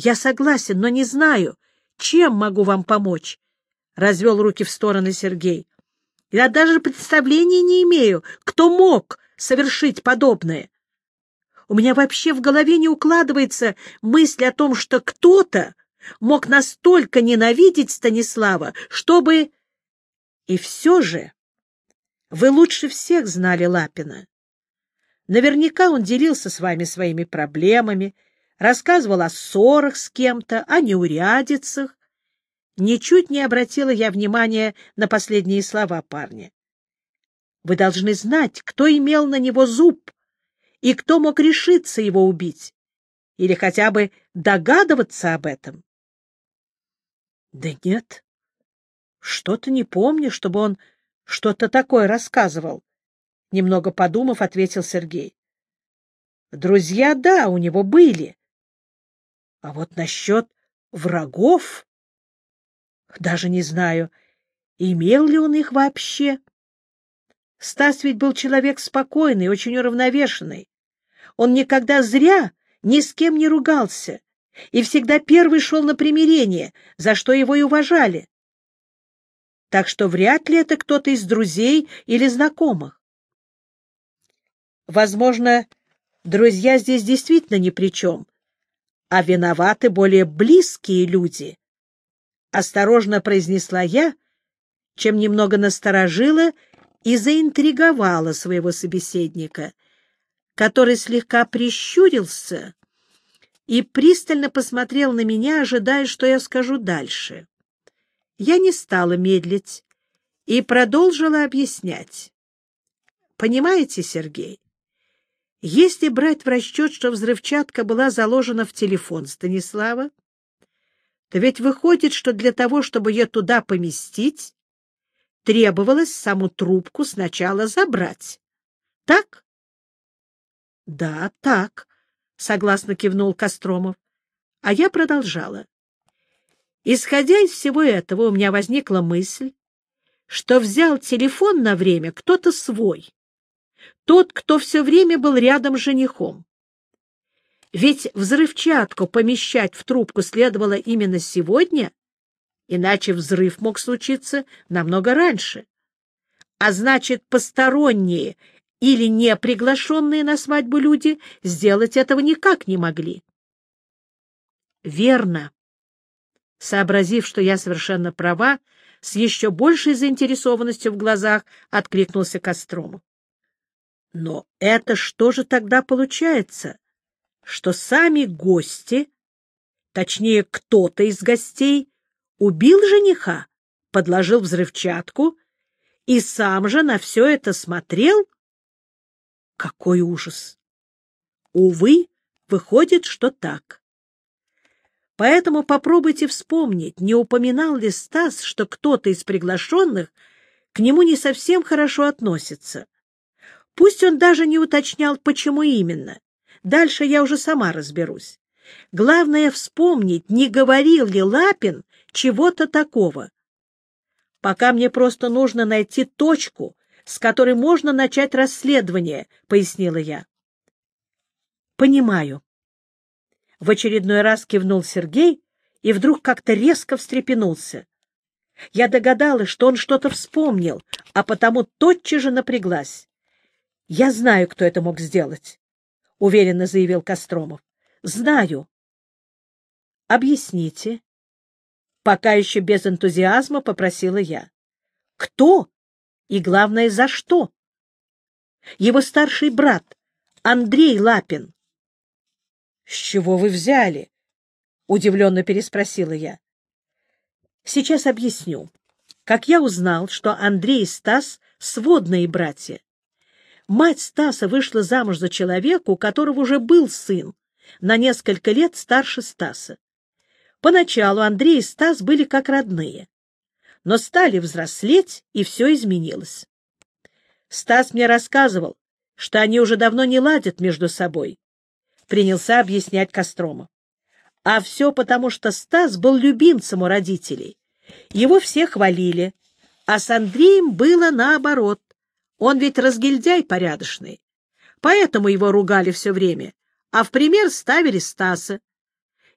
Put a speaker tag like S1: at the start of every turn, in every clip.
S1: Я согласен, но не знаю, чем могу вам помочь, — развел руки в стороны Сергей. Я даже представления не имею, кто мог совершить подобное. У меня вообще в голове не укладывается мысль о том, что кто-то мог настолько ненавидеть Станислава, чтобы... И все же вы лучше всех знали Лапина. Наверняка он делился с вами своими проблемами, рассказывал о ссорах с кем-то, о неурядицах. Ничуть не обратила я внимания на последние слова парня. Вы должны знать, кто имел на него зуб и кто мог решиться его убить, или хотя бы догадываться об этом. — Да нет, что-то не помню, чтобы он что-то такое рассказывал. Немного подумав, ответил Сергей. Друзья, да, у него были. А вот насчет врагов... Даже не знаю, имел ли он их вообще. Стас ведь был человек спокойный, очень уравновешенный. Он никогда зря ни с кем не ругался и всегда первый шел на примирение, за что его и уважали. Так что вряд ли это кто-то из друзей или знакомых. Возможно, друзья здесь действительно ни при чем, а виноваты более близкие люди. Осторожно произнесла я, чем немного насторожила и заинтриговала своего собеседника, который слегка прищурился и пристально посмотрел на меня, ожидая, что я скажу дальше. Я не стала медлить и продолжила объяснять. Понимаете, Сергей, если брать в расчет, что взрывчатка была заложена в телефон Станислава, то ведь выходит, что для того, чтобы ее туда поместить, требовалось саму трубку сначала забрать. Так? — Да, так, — согласно кивнул Костромов. А я продолжала. Исходя из всего этого, у меня возникла мысль, что взял телефон на время кто-то свой, тот, кто все время был рядом с женихом. Ведь взрывчатку помещать в трубку следовало именно сегодня, иначе взрыв мог случиться намного раньше. А значит, посторонние или не приглашенные на свадьбу люди сделать этого никак не могли. Верно. Сообразив, что я совершенно права, с еще большей заинтересованностью в глазах откликнулся Кострому. Но это что же тогда получается? Что сами гости, точнее, кто-то из гостей, убил жениха, подложил взрывчатку и сам же на все это смотрел? Какой ужас! Увы, выходит, что так. Поэтому попробуйте вспомнить, не упоминал ли Стас, что кто-то из приглашенных к нему не совсем хорошо относится. Пусть он даже не уточнял, почему именно. Дальше я уже сама разберусь. Главное вспомнить, не говорил ли Лапин чего-то такого. Пока мне просто нужно найти точку, с которой можно начать расследование, — пояснила я. — Понимаю. В очередной раз кивнул Сергей и вдруг как-то резко встрепенулся. Я догадалась, что он что-то вспомнил, а потому тотчас же напряглась. — Я знаю, кто это мог сделать, — уверенно заявил Костромов. — Знаю. — Объясните. Пока еще без энтузиазма попросила я. — Кто? И главное, за что? Его старший брат, Андрей Лапин. — С чего вы взяли? — удивленно переспросила я. — Сейчас объясню. Как я узнал, что Андрей и Стас — сводные братья. Мать Стаса вышла замуж за человека, у которого уже был сын, на несколько лет старше Стаса. Поначалу Андрей и Стас были как родные, но стали взрослеть, и все изменилось. Стас мне рассказывал, что они уже давно не ладят между собой, принялся объяснять Костромов. А все потому, что Стас был любимцем у родителей. Его все хвалили, а с Андреем было наоборот. Он ведь разгильдяй порядочный. Поэтому его ругали все время, а в пример ставили Стаса.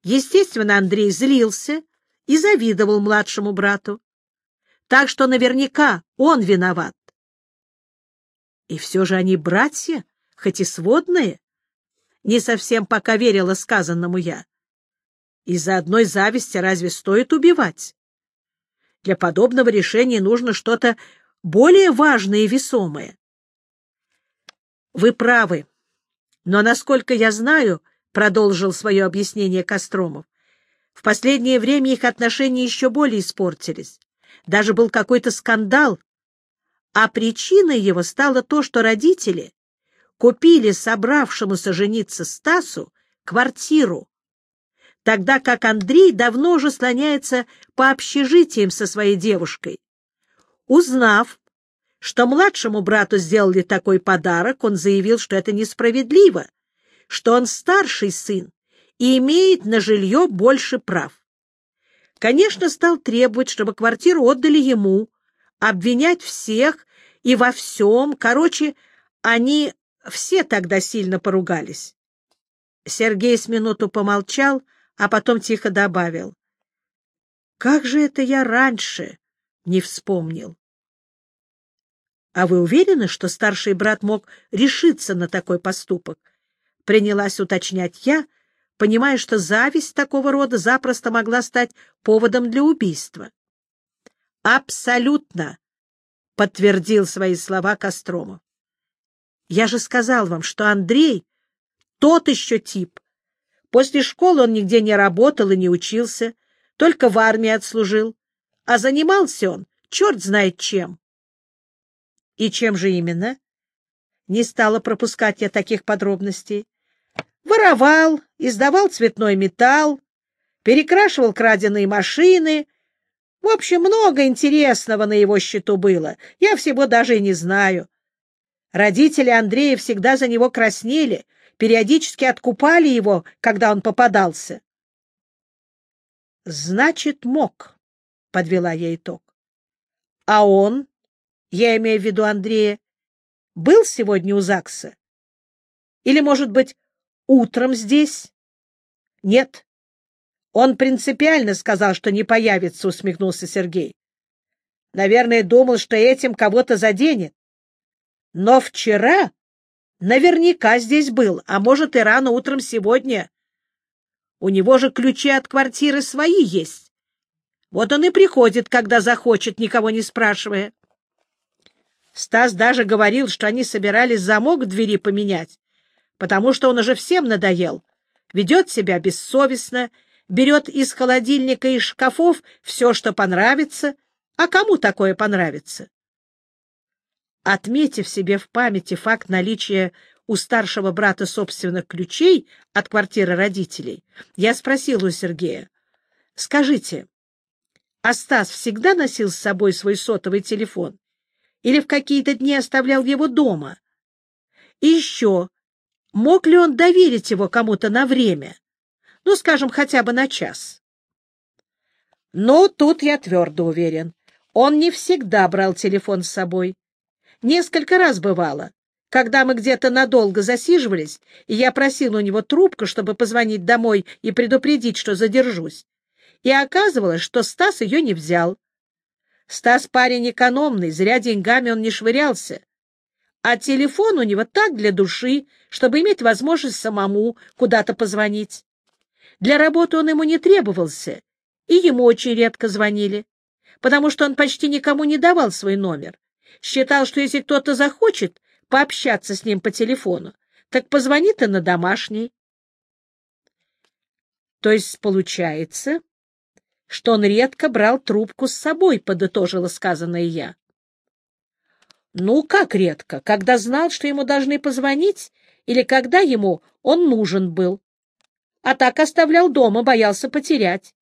S1: Естественно, Андрей злился и завидовал младшему брату. Так что наверняка он виноват. И все же они братья, хоть и сводные. Не совсем пока верила сказанному я. Из-за одной зависти разве стоит убивать? Для подобного решения нужно что-то более важное и весомое. Вы правы. Но, насколько я знаю, — продолжил свое объяснение Костромов, — в последнее время их отношения еще более испортились. Даже был какой-то скандал. А причиной его стало то, что родители купили собравшемуся жениться Стасу квартиру, тогда как Андрей давно уже слоняется по общежитиям со своей девушкой. Узнав, что младшему брату сделали такой подарок, он заявил, что это несправедливо, что он старший сын и имеет на жилье больше прав. Конечно, стал требовать, чтобы квартиру отдали ему, обвинять всех и во всем. Короче, они все тогда сильно поругались. Сергей с минуту помолчал, а потом тихо добавил. — Как же это я раньше не вспомнил? — А вы уверены, что старший брат мог решиться на такой поступок? Принялась уточнять я, понимая, что зависть такого рода запросто могла стать поводом для убийства. — Абсолютно! — подтвердил свои слова Костромов. — Я же сказал вам, что Андрей — тот еще тип. После школы он нигде не работал и не учился, только в армии отслужил, а занимался он черт знает чем. И чем же именно? Не стала пропускать я таких подробностей. Воровал, издавал цветной металл, перекрашивал краденые машины. В общем, много интересного на его счету было. Я всего даже и не знаю. Родители Андрея всегда за него краснели, периодически откупали его, когда он попадался. — Значит, мог, — подвела я итог. — А он я имею в виду Андрея, был сегодня у ЗАГСа? Или, может быть, утром здесь? Нет. Он принципиально сказал, что не появится, усмехнулся Сергей. Наверное, думал, что этим кого-то заденет. Но вчера наверняка здесь был, а может и рано утром сегодня. У него же ключи от квартиры свои есть. Вот он и приходит, когда захочет, никого не спрашивая. Стас даже говорил, что они собирались замок в двери поменять, потому что он уже всем надоел, ведет себя бессовестно, берет из холодильника и шкафов все, что понравится. А кому такое понравится? Отметив себе в памяти факт наличия у старшего брата собственных ключей от квартиры родителей, я спросил у Сергея, «Скажите, а Стас всегда носил с собой свой сотовый телефон?» Или в какие-то дни оставлял его дома? И еще, мог ли он доверить его кому-то на время? Ну, скажем, хотя бы на час. Но тут я твердо уверен. Он не всегда брал телефон с собой. Несколько раз бывало, когда мы где-то надолго засиживались, и я просил у него трубку, чтобы позвонить домой и предупредить, что задержусь. И оказывалось, что Стас ее не взял. Стас парень экономный, зря деньгами он не швырялся. А телефон у него так для души, чтобы иметь возможность самому куда-то позвонить. Для работы он ему не требовался, и ему очень редко звонили, потому что он почти никому не давал свой номер. Считал, что если кто-то захочет пообщаться с ним по телефону, так позвонит и на домашний. То есть, получается, что он редко брал трубку с собой, подытожила сказанное я. Ну, как редко, когда знал, что ему должны позвонить, или когда ему он нужен был. А так оставлял дома, боялся потерять.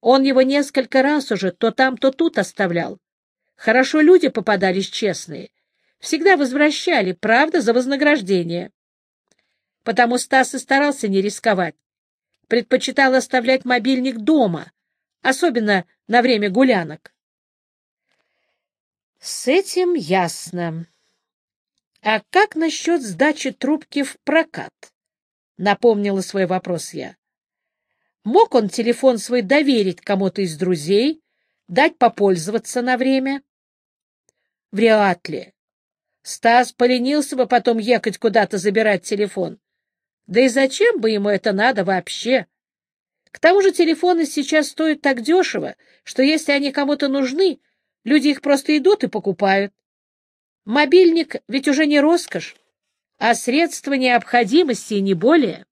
S1: Он его несколько раз уже то там, то тут оставлял. Хорошо люди попадались честные. Всегда возвращали, правда, за вознаграждение. Потому Стас и старался не рисковать. Предпочитал оставлять мобильник дома, особенно на время гулянок. С этим ясно. А как насчет сдачи трубки в прокат? Напомнила свой вопрос я. Мог он телефон свой доверить кому-то из друзей, дать попользоваться на время? Вряд ли. Стас поленился бы потом ехать куда-то забирать телефон. Да и зачем бы ему это надо вообще? К тому же телефоны сейчас стоят так дешево, что если они кому-то нужны, люди их просто идут и покупают. Мобильник ведь уже не роскошь, а средство необходимости и не более.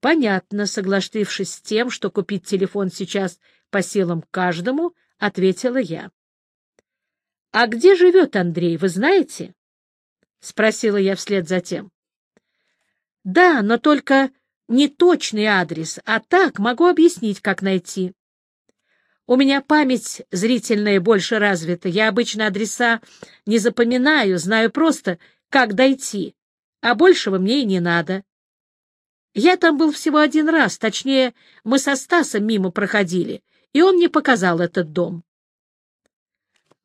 S1: Понятно, соглашившись с тем, что купить телефон сейчас по силам каждому, ответила я. — А где живет Андрей, вы знаете? — спросила я вслед за тем. — Да, но только не точный адрес, а так могу объяснить, как найти. У меня память зрительная больше развита, я обычно адреса не запоминаю, знаю просто, как дойти, а большего мне и не надо. Я там был всего один раз, точнее, мы со Стасом мимо проходили, и он мне показал этот дом.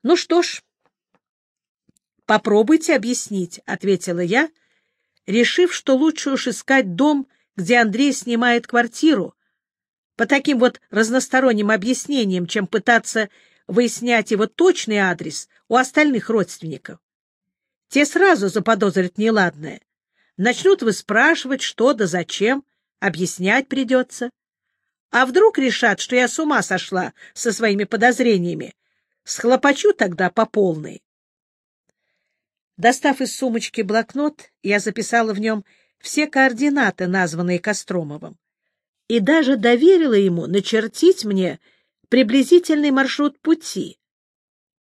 S1: Ну что ж, попробуйте объяснить, — ответила я, решив, что лучше уж искать дом, где Андрей снимает квартиру, по таким вот разносторонним объяснениям, чем пытаться выяснять его точный адрес у остальных родственников. Те сразу заподозрят неладное. Начнут выспрашивать, что да зачем, объяснять придется. А вдруг решат, что я с ума сошла со своими подозрениями, Схлопочу тогда по полной. Достав из сумочки блокнот, я записала в нем все координаты, названные Костромовым, и даже доверила ему начертить мне приблизительный маршрут пути.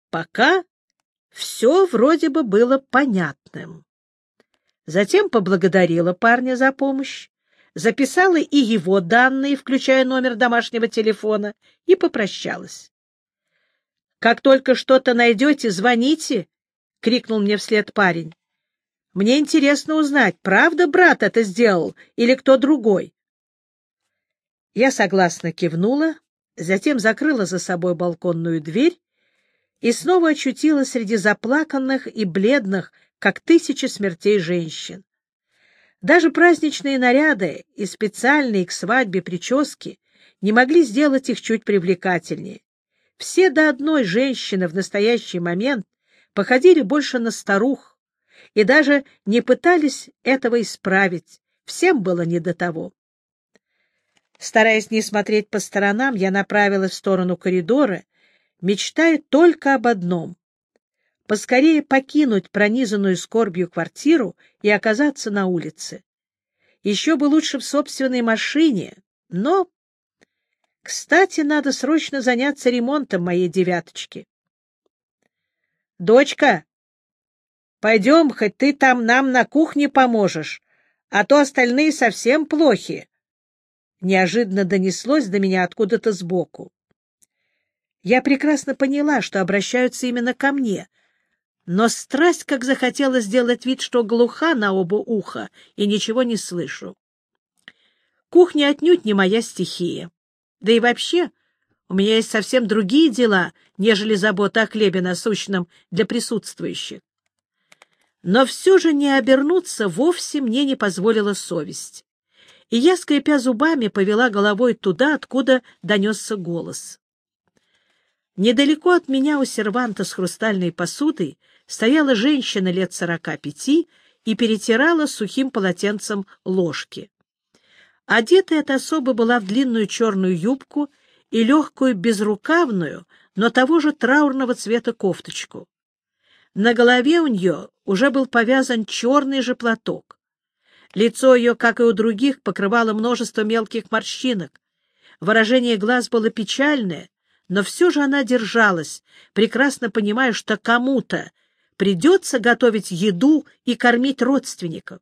S1: Пока все вроде бы было понятным. Затем поблагодарила парня за помощь, записала и его данные, включая номер домашнего телефона, и попрощалась. Как только что-то найдете, звоните, — крикнул мне вслед парень. — Мне интересно узнать, правда брат это сделал или кто другой? Я согласно кивнула, затем закрыла за собой балконную дверь и снова очутилась среди заплаканных и бледных, как тысячи смертей женщин. Даже праздничные наряды и специальные к свадьбе прически не могли сделать их чуть привлекательнее. Все до одной женщины в настоящий момент походили больше на старух и даже не пытались этого исправить. Всем было не до того. Стараясь не смотреть по сторонам, я направилась в сторону коридора, мечтая только об одном — поскорее покинуть пронизанную скорбью квартиру и оказаться на улице. Еще бы лучше в собственной машине, но кстати, надо срочно заняться ремонтом моей девяточки. — Дочка, пойдем, хоть ты там нам на кухне поможешь, а то остальные совсем плохи. Неожиданно донеслось до меня откуда-то сбоку. Я прекрасно поняла, что обращаются именно ко мне, но страсть как захотела сделать вид, что глуха на оба уха и ничего не слышу. Кухня отнюдь не моя стихия. Да и вообще, у меня есть совсем другие дела, нежели забота о хлебе насущном для присутствующих. Но все же не обернуться вовсе мне не позволила совесть. И я, скрипя зубами, повела головой туда, откуда донесся голос. Недалеко от меня у серванта с хрустальной посудой стояла женщина лет сорока пяти и перетирала сухим полотенцем ложки. Одетая эта особа была в длинную черную юбку и легкую безрукавную, но того же траурного цвета кофточку. На голове у нее уже был повязан черный же платок. Лицо ее, как и у других, покрывало множество мелких морщинок. Выражение глаз было печальное, но все же она держалась, прекрасно понимая, что кому-то придется готовить еду и кормить родственников.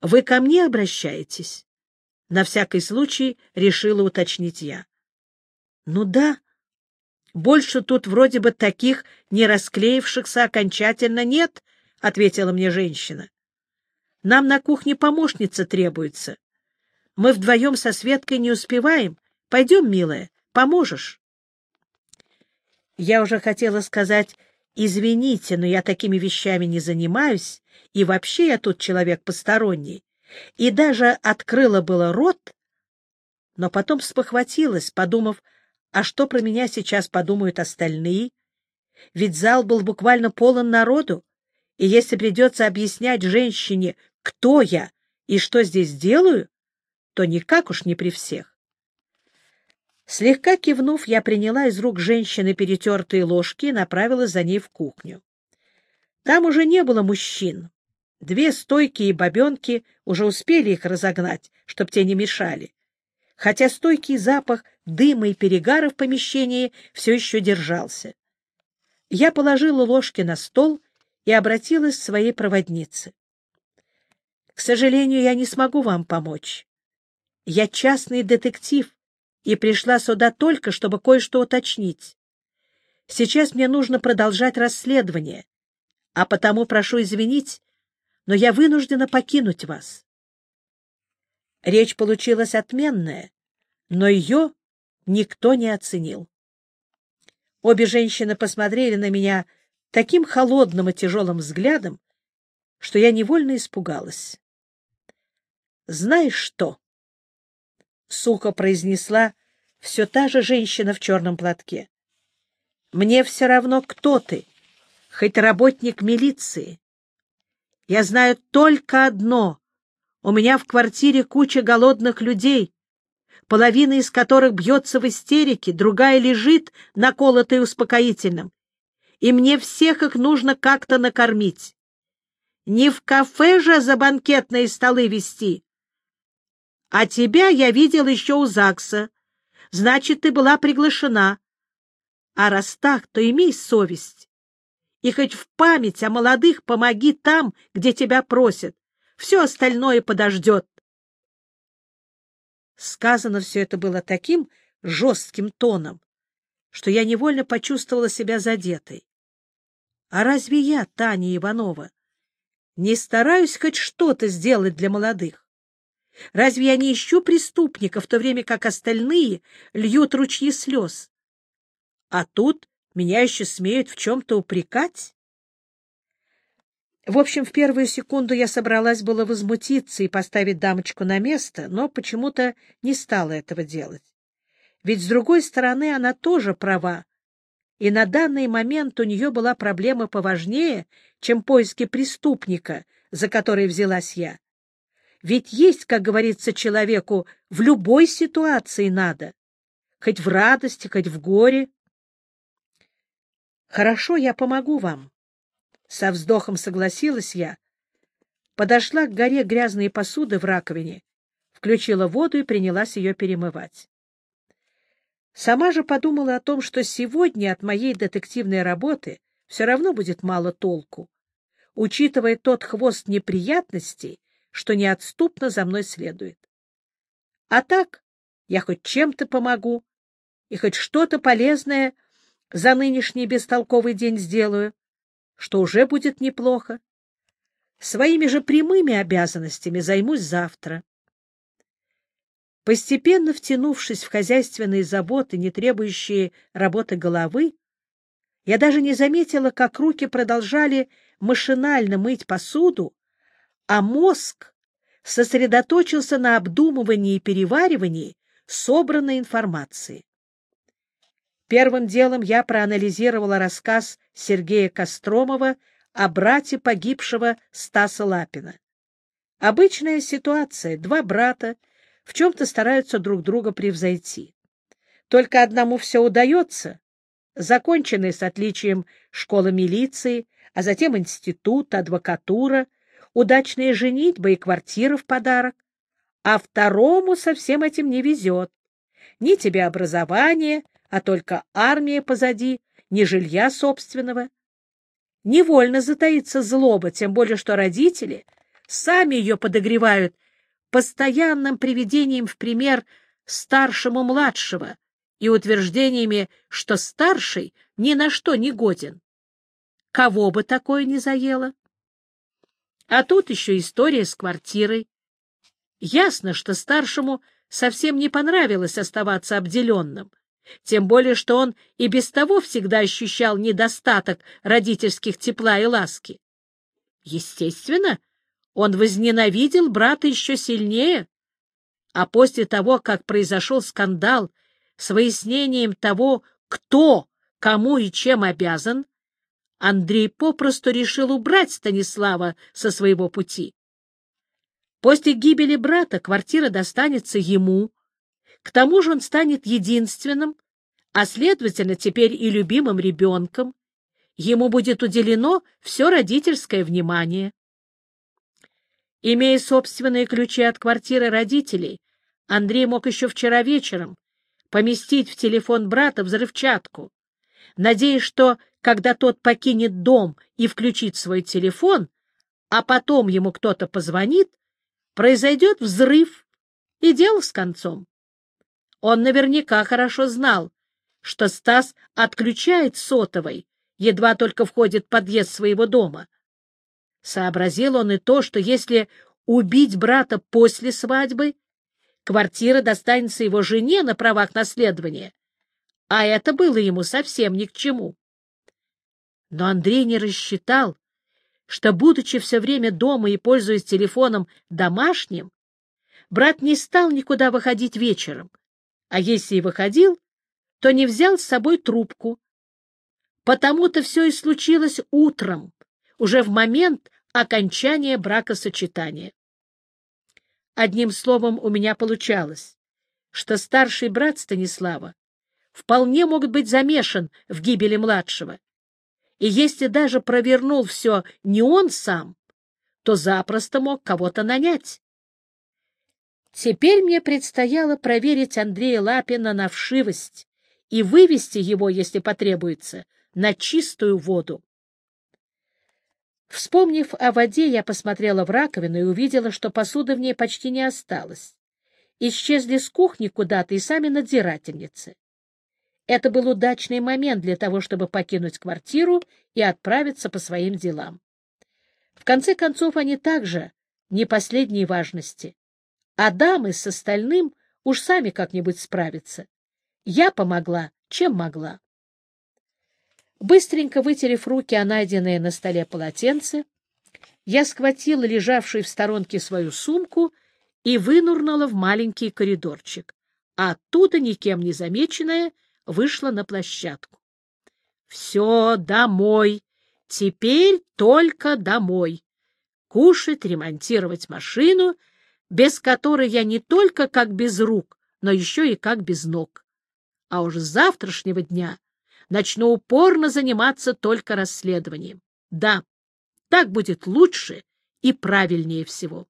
S1: Вы ко мне обращаетесь? На всякий случай решила уточнить я. Ну да. Больше тут вроде бы таких не расклеившихся окончательно нет, ответила мне женщина. Нам на кухне помощница требуется. Мы вдвоем со Светкой не успеваем. Пойдем, милая, поможешь. Я уже хотела сказать «извините, но я такими вещами не занимаюсь, и вообще я тут человек посторонний, и даже открыла было рот, но потом спохватилась, подумав, а что про меня сейчас подумают остальные? Ведь зал был буквально полон народу, и если придется объяснять женщине, кто я и что здесь делаю, то никак уж не при всех. Слегка кивнув, я приняла из рук женщины перетертые ложки и направилась за ней в кухню. Там уже не было мужчин. Две стойкие бабенки уже успели их разогнать, чтоб те не мешали. Хотя стойкий запах дыма и перегара в помещении все еще держался. Я положила ложки на стол и обратилась к своей проводнице. — К сожалению, я не смогу вам помочь. Я частный детектив и пришла сюда только, чтобы кое-что уточнить. Сейчас мне нужно продолжать расследование, а потому прошу извинить, но я вынуждена покинуть вас. Речь получилась отменная, но ее никто не оценил. Обе женщины посмотрели на меня таким холодным и тяжелым взглядом, что я невольно испугалась. «Знаешь что?» — сухо произнесла все та же женщина в черном платке. «Мне все равно, кто ты, хоть работник милиции. Я знаю только одно. У меня в квартире куча голодных людей, половина из которых бьется в истерике, другая лежит, наколотой успокоительным. И мне всех их нужно как-то накормить. Не в кафе же за банкетные столы вести. А тебя я видел еще у ЗАГСа. Значит, ты была приглашена. А раз так, то имей совесть. И хоть в память о молодых помоги там, где тебя просят. Все остальное подождет. Сказано все это было таким жестким тоном, что я невольно почувствовала себя задетой. А разве я, Таня Иванова, не стараюсь хоть что-то сделать для молодых? Разве я не ищу преступника, в то время как остальные льют ручьи слез? А тут меня еще смеют в чем-то упрекать? В общем, в первую секунду я собралась было возмутиться и поставить дамочку на место, но почему-то не стала этого делать. Ведь, с другой стороны, она тоже права, и на данный момент у нее была проблема поважнее, чем поиски преступника, за который взялась я. Ведь есть, как говорится человеку, в любой ситуации надо, хоть в радости, хоть в горе. Хорошо, я помогу вам. Со вздохом согласилась я, подошла к горе грязной посуды в раковине, включила воду и принялась ее перемывать. Сама же подумала о том, что сегодня от моей детективной работы все равно будет мало толку, учитывая тот хвост неприятностей, что неотступно за мной следует. А так я хоть чем-то помогу и хоть что-то полезное за нынешний бестолковый день сделаю, что уже будет неплохо. Своими же прямыми обязанностями займусь завтра. Постепенно втянувшись в хозяйственные заботы, не требующие работы головы, я даже не заметила, как руки продолжали машинально мыть посуду, а мозг сосредоточился на обдумывании и переваривании собранной информации. Первым делом я проанализировала рассказ Сергея Костромова о брате погибшего Стаса Лапина. Обычная ситуация. Два брата в чем-то стараются друг друга превзойти. Только одному все удается. Законченная с отличием школа милиции, а затем институт, адвокатура — удачная женитьба и квартира в подарок, а второму со всем этим не везет. Ни тебе образование, а только армия позади, ни жилья собственного. Невольно затаится злоба, тем более что родители сами ее подогревают постоянным приведением в пример старшему младшего и утверждениями, что старший ни на что не годен. Кого бы такое не заело? А тут еще история с квартирой. Ясно, что старшему совсем не понравилось оставаться обделенным, тем более, что он и без того всегда ощущал недостаток родительских тепла и ласки. Естественно, он возненавидел брата еще сильнее, а после того, как произошел скандал с выяснением того, кто кому и чем обязан, Андрей попросту решил убрать Станислава со своего пути. После гибели брата квартира достанется ему, к тому же он станет единственным, а, следовательно, теперь и любимым ребенком. Ему будет уделено все родительское внимание. Имея собственные ключи от квартиры родителей, Андрей мог еще вчера вечером поместить в телефон брата взрывчатку, надеясь, что, когда тот покинет дом и включит свой телефон, а потом ему кто-то позвонит, произойдет взрыв, и дело с концом. Он наверняка хорошо знал, что Стас отключает сотовой, едва только входит в подъезд своего дома. Сообразил он и то, что если убить брата после свадьбы, квартира достанется его жене на правах наследования, а это было ему совсем ни к чему. Но Андрей не рассчитал, что, будучи все время дома и пользуясь телефоном домашним, брат не стал никуда выходить вечером, а если и выходил, то не взял с собой трубку. Потому-то все и случилось утром, уже в момент окончания бракосочетания. Одним словом, у меня получалось, что старший брат Станислава вполне может быть замешан в гибели младшего. И если даже провернул все не он сам, то запросто мог кого-то нанять. Теперь мне предстояло проверить Андрея Лапина на вшивость и вывести его, если потребуется, на чистую воду. Вспомнив о воде, я посмотрела в раковину и увидела, что посуды в ней почти не осталось. Исчезли с кухни куда-то и сами надзирательницы. Это был удачный момент для того, чтобы покинуть квартиру и отправиться по своим делам. В конце концов, они также не последней важности. А дамы с остальным уж сами как-нибудь справятся. Я помогла, чем могла. Быстренько вытерев руки о найденное на столе полотенце, я схватила лежавшую в сторонке свою сумку и вынурнула в маленький коридорчик, а оттуда, никем не замеченная, вышла на площадку. «Все, домой! Теперь только домой! Кушать, ремонтировать машину, без которой я не только как без рук, но еще и как без ног. А уж с завтрашнего дня начну упорно заниматься только расследованием. Да, так будет лучше и правильнее всего.